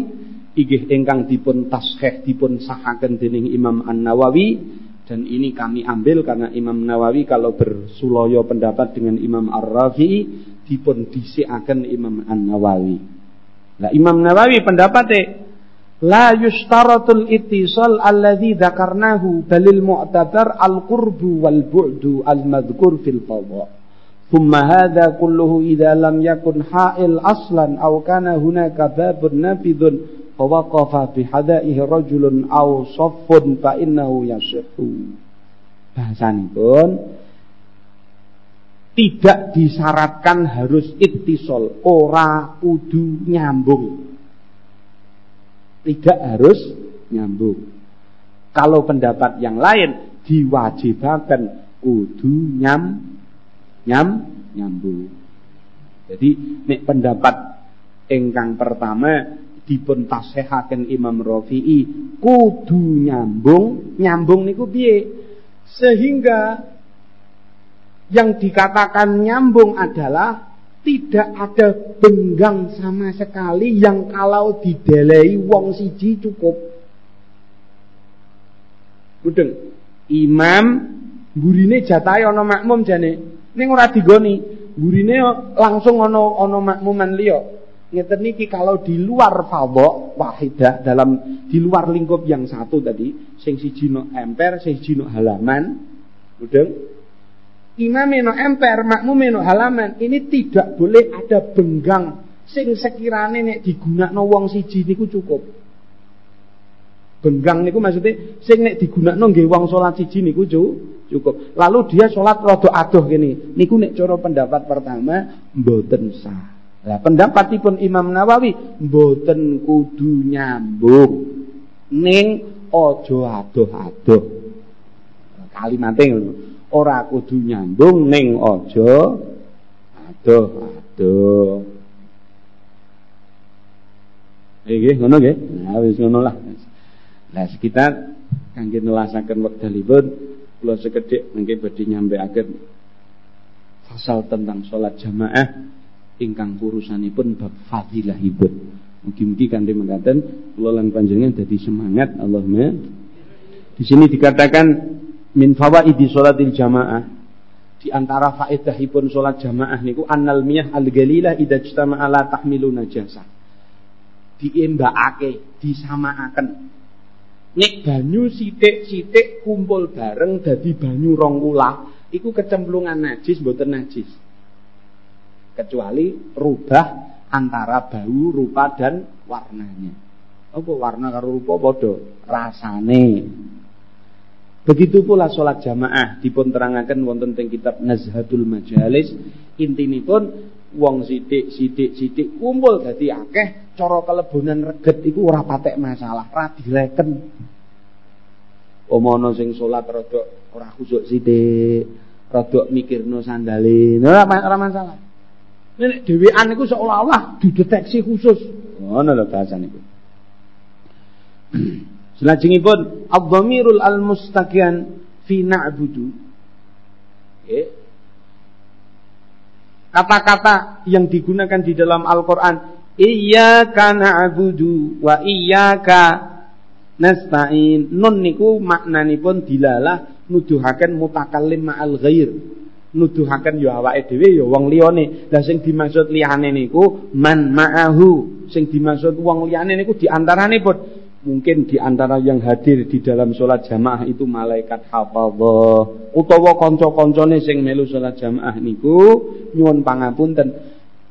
igih ingkang dipun tasheh dipun sahaken dening Imam An-Nawawi dan ini kami ambil karena Imam Nawawi kalau bersuloyo pendapat dengan Imam Ar-Rafi'i dipun disiakan Imam An-Nawawi. Nah Imam Nawawi pendapatnya La yushtaratul ittisal alladhi dzakarnahu balil mu'tabar al-qurbu wal bu'du al-madhkur fil qadha. Thumma hadha kulluhu idza lam yakun ha'il aslan aw kana hunaka babun nafidun fawaqafa bihadaihi rajulun aw saffun fa innahu yasihhu. Bahasanipun tidak disyaratkan harus ittisol ora kudu nyambung. Tidak harus nyambung. Kalau pendapat yang lain diwajibkan kudu nyam nyam nyambung. Jadi nek pendapat engkang pertama dipun tasehaken Imam Rafi'i kudu nyambung nyambung niku piye sehingga yang dikatakan nyambung adalah tidak ada benggang sama sekali yang kalau didelei wong siji cukup. Mudeng. Imam burine jatahe ana makmum jane. Ning ora digoni. Burine langsung ana ana makmuman liya ngeten niki kalau di luar fadha wahidah dalam di luar lingkup yang satu tadi sing siji no emper sing siji no halaman mudeng. Imam no emper makmum no halaman ini tidak boleh ada benggang. Sing sekirane nek digunakno wong siji niku cukup. Benggang niku maksudnya sing nek digunakno nggih wong salat siji niku cukup. Lalu dia salat rada adoh gini. Niku nek cara pendapat pertama mboten sah Lah pendapatipun Imam Nawawi mboten kudu nyambung ning aja adoh-adoh. Kalimate ngono. Ora kudu nyambung ning aja adoh-adoh. Nggih, ngono nggih. Nah, wis ngono lah. Lah sekitar kangge nelasaken wekdalipun kula sekedhik mengke badhe nyampaiaken pasal tentang sholat jamaah ingkang urusanipun bab fadilahipun. Mugi-mugi kanthi mengatakan kula lan panjenengan dadi semangat Allahumma. Di sini dikatakan min fawaidi salatil jamaah di antara faedahipun salat jamaah niku annal miyah al-galilah idza ijtama'a la tahmilu najasa. Diembakake, disamaaken. Nek banyu sithik-sithik kumpul bareng dadi banyu rong ulah, iku kecemplungan najis mboten najis kecuali rubah antara bau, rupa dan warnanya. Apa warna karo rupa padha rasane. Begitu pula sholat jamaah dipun terangaken wonten teng kitab Nazhatul Majalis intinipun wong sidik sidik sidik kumpul dadi akeh cara kelebonan reget iku ora patek masalah, ora direken. Omono sing salat rada ora khusuk sithik, rada mikirno sandale. Ora masalah. Nek dhewean niku seolah-olah dideteksi khusus. Ngono lho bahasa niku. *clears throat* Selajengipun ad-dhamirul al-mustaqian fi na'budu. Kata-kata yang digunakan di dalam Al-Qur'an Iyyaka na'budu wa iyyaka nasta'in. Nun niku maknanipun dilalah nuduhaken mutakallim ma'al ghair nuduhaken ya awake dhewe ya wong liyane. Lah sing dimaksud liyane niku man ma'ahu. Sing dimaksud wong liyane niku diantarane pun. Mungkin diantara yang hadir di dalam sholat jamaah itu malaikat hafadhah. Utawa kanca-kancane sing melu sholat jamaah niku nyuwun pangapunten.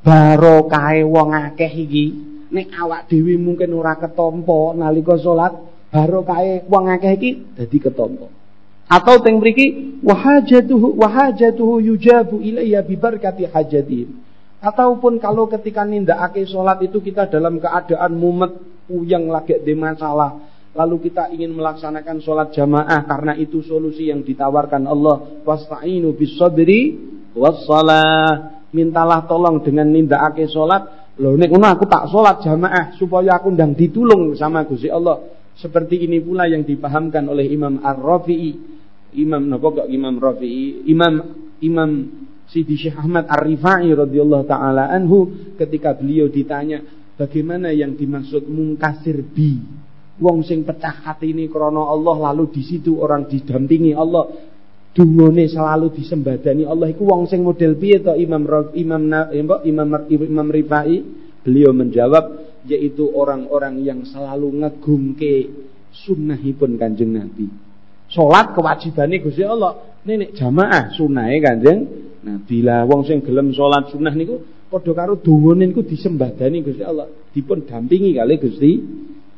Barokahe wong akeh iki. Nek awak dhewe mungkin ora ketompo nalika salat barokahe wong akeh iki dadi ketompo atau teng mriki wahajatuhu wahajatuhu yujabu ilayya bi barkati hajatihim. Ataupun kalau ketika nindakake salat itu kita dalam keadaan mumet, uyang lagi di masalah, lalu kita ingin melaksanakan sholat jamaah karena itu solusi yang ditawarkan Allah. Wasta'inu bis sabri wassalah. Mintalah tolong dengan nindakake salat lho nek ngono aku tak salat jamaah supaya aku ndang ditulung sama Gusti Allah. Seperti ini pula yang dipahamkan oleh Imam Ar-Rafi'i Imam napa kok Imam Rafi'i? Imam Imam Sidi Syekh Ahmad Ar-Rifai radhiyallahu taala anhu ketika beliau ditanya bagaimana yang dimaksud mungkasir bi? Wong sing pecah hati ini krana Allah lalu di situ orang didampingi Allah. Dungane selalu disembadani Allah. Iku wong sing model piye to Imam Imam Imam Imam, Imam Rifai? Beliau menjawab yaitu orang-orang yang selalu ngegumke sunnahipun Kanjeng Nabi. Salat kewajibane Gusti Allah. Nenek jamaah sunahe Kanjeng Nabi lah wong sing gelem salat sunnah niku padha karo dungane niku disembadani Gusti Allah, dipun dampingi kali Gusti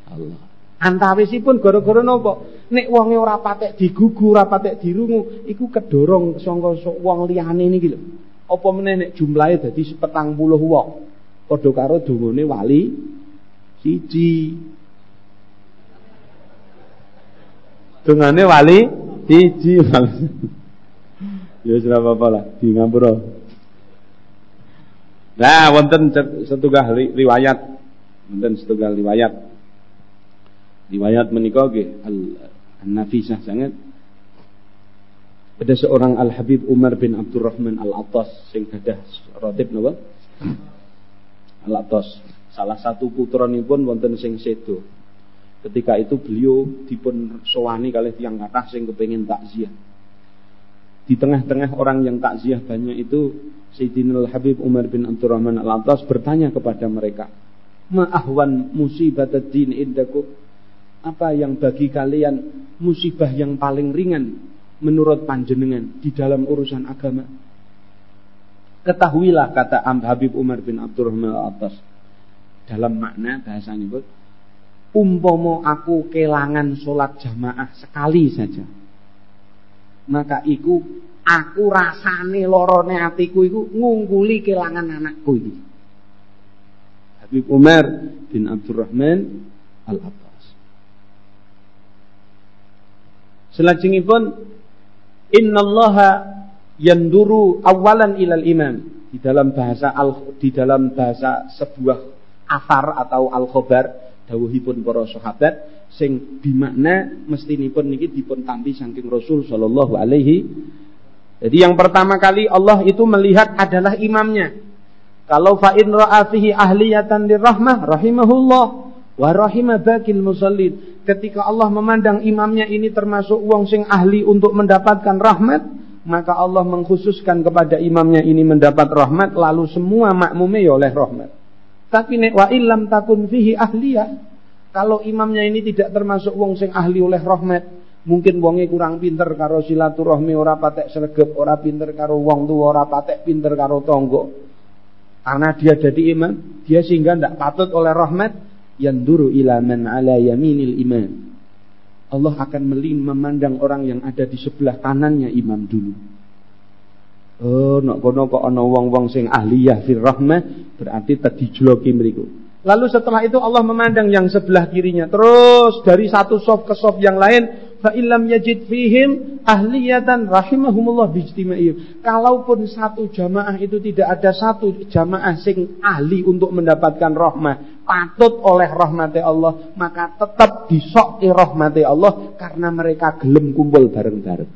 Allah. Antawisipun gara-gara napa? Nek wonge ora patek digugu, ora patek dirungu, iku kedorong saka wong liyane niki lho. Apa meneh nek jumlahe dadi 40 wong. Padha karo dungane wali siji. Dungane wali siji. ya ora apa-apa lah, di ngapura. Nah, wonten setunggal riwayat. Wonten setunggal riwayat riwayat menika nggih al-nafisah sangat ada seorang Al Habib Umar bin Abdurrahman Al Attas sing gadah rotib Al Attas salah satu putranipun wonten sing sedo ketika itu beliau dipun sowani kali tiang kathah sing kepengin takziah. Di tengah-tengah orang yang takziah banyak itu Sayyidina Al Habib Umar bin Abdurrahman Al Attas bertanya kepada mereka ma ahwan musibat ad-din indakum apa yang bagi kalian musibah yang paling ringan menurut panjenengan di dalam urusan agama? Ketahuilah kata Am Habib Umar bin Abdurrahman atas dalam makna bahasanya umpomo aku kelangan sholat jamaah sekali saja, maka iku aku rasane lorone atiku iku ngungkuli kelangan anakku ini. Habib Umar bin Abdurrahman Al-Abbas. Selajengipun innallaha yanduru awalan ilal imam di dalam bahasa al di dalam bahasa sebuah asar atau al khobar dawuhipun para sahabat sing bimakna mestinipun niki dipun tampi saking Rasul sallallahu alaihi. Jadi yang pertama kali Allah itu melihat adalah imamnya. Kalau fa in ra'a fihi ahliyatan lirahmah rahimahullah wa rahima bakil musallin. Ketika Allah memandang imamnya ini termasuk uang sing ahli untuk mendapatkan rahmat, maka Allah mengkhususkan kepada imamnya ini mendapat rahmat, lalu semua makmumnya ya oleh rahmat. Tapi nek wa illam takun fihi ahliyah, kalau imamnya ini tidak termasuk wong sing ahli oleh rahmat, mungkin wonge kurang pinter karo silaturahmi ora patek sregep, ora pinter karo wong tua, ora patek pinter karo tonggo. Karena dia jadi imam, dia sehingga tidak patut oleh rahmat, yanduru ila man ala yaminil iman. Allah akan melim memandang orang yang ada di sebelah kanannya imam dulu. Oh, nak kono kok ana wong-wong sing ahliyah fir rahmah, berarti tadi jloki mriku. Lalu setelah itu Allah memandang yang sebelah kirinya. Terus dari satu sof ke sof yang lain fa illam yajid fihim ahliyatan rahimahumullah bijtima'ihim. Kalaupun satu jamaah itu tidak ada satu jamaah sing ahli untuk mendapatkan rahmah, patut oleh rahmati Allah, maka tetap disoki rahmati Allah karena mereka gelem kumpul bareng-bareng.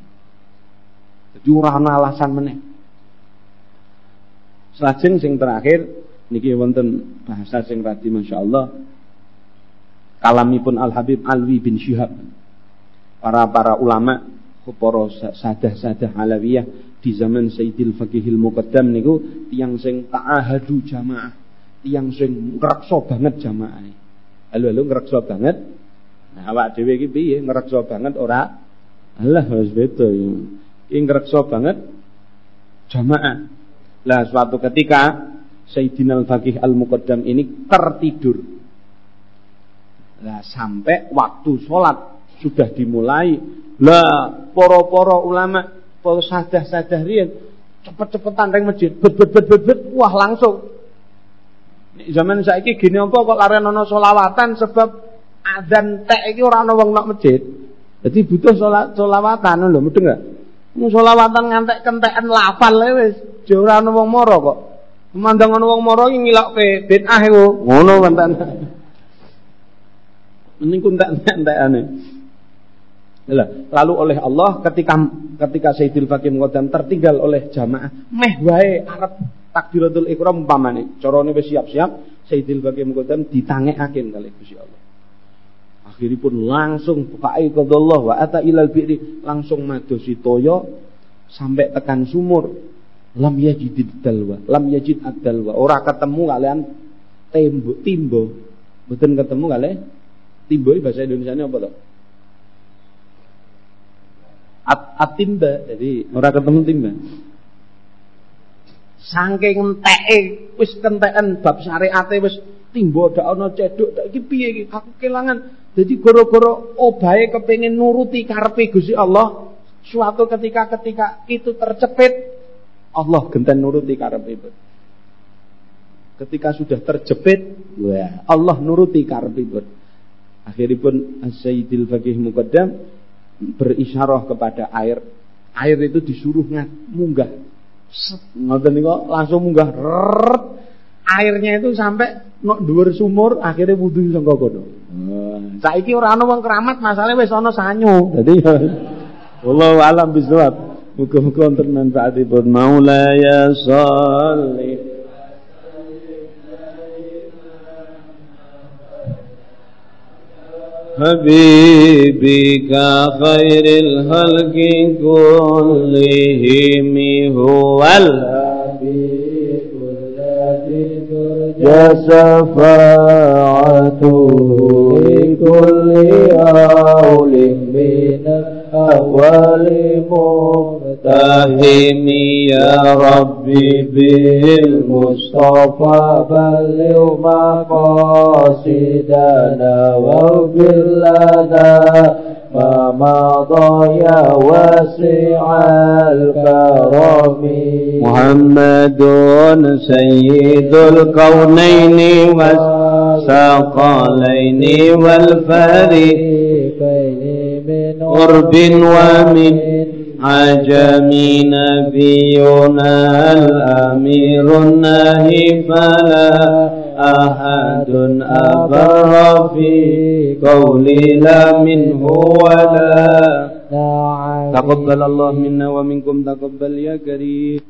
Jadi ora alasan meneh. Selajeng sing terakhir niki wonten bahasa sing radi masyaallah kalamipun Al Habib Alwi bin Syihab para para ulama para sadah-sadah alawiyah di zaman Sayyidil Faqihil Muqaddam niku tiang sing ta'ahadu jamaah, tiang sing ngrekso banget jamaah. Halo halo ngrekso banget. Nah awak dhewe iki piye ngrekso banget ora? Allah wis beda ya. Iki ngrekso banget jamaah. Lah suatu ketika Sayyidina Al-Faqih Al-Muqaddam ini tertidur. Lah sampai waktu sholat sudah dimulai. Lah, poro-poro ulama, poro sadah-sadah rian, cepet-cepetan reng masjid, bet bet bet bet wah langsung. Zaman saiki gini apa kok laren ana solawatan sebab adzan tek iki ora ana nak masjid. Jadi butuh sholat solawatan lho, mudeng enggak? Mau solawatan ngantek kentekan lafal wis, ora ana wong moro kok. Pemandangan wong moro iki ngilokke bid'ah iku. Ngono mantan. Ini kuntek-entekane. Lalu oleh Allah ketika ketika Sayyidul Fakih Muqaddam tertinggal oleh jamaah, meh wae arep takbiratul ikram umpamane, carane wis siap-siap, Sayyidul Fakih Muqaddam ditangekaken kali Gusti Allah. Akhiripun langsung fa'i qadallah wa ata ilal bi'ri langsung madosi toyo sampai tekan sumur. Lam yajid dalwa, lam yajid ad-dalwa. Ora ketemu kalian tembo timbo. Mboten ketemu kalian timbo bahasa Indonesia ini apa toh? at atimba jadi ora ketemu timba saking enteke wis kentekan bab syariate wis timba dak ana ceduk dak iki piye aku kelangan jadi goro-goro obahe kepengin nuruti karepe Gusti Allah suatu ketika ketika itu tercepit Allah genten nuruti karepe itu ketika sudah terjepit wah Allah nuruti karepe itu akhiripun Sayyidil Faqih Muqaddam berisyarah kepada air. Air itu disuruh munggah. Ngoten niku langsung munggah. Rrrt Airnya itu sampai nok dhuwur sumur akhirnya wudu sangka kono. Saiki ora ana wong keramat, masalahnya wis ana sanyo. Dadi wallahu alam bisawab. Muga-muga wonten manfaatipun maulaya sholli حبيبك خير الخلق كلهم هو الحبيب الذي يا شفاعة لكل أول من الأول ممتهم يا ربي بالمصطفى بل بلغ مقاصدنا واغفر لنا ما مضى يا واسع الكرم. محمد سيد الكونين والثقلين والفريقين من قرب ومن عجم نبينا الأمير النهي فلا أحد أبر في قولي لا منه ولا. تقبل الله منا ومنكم تقبل يا كريم.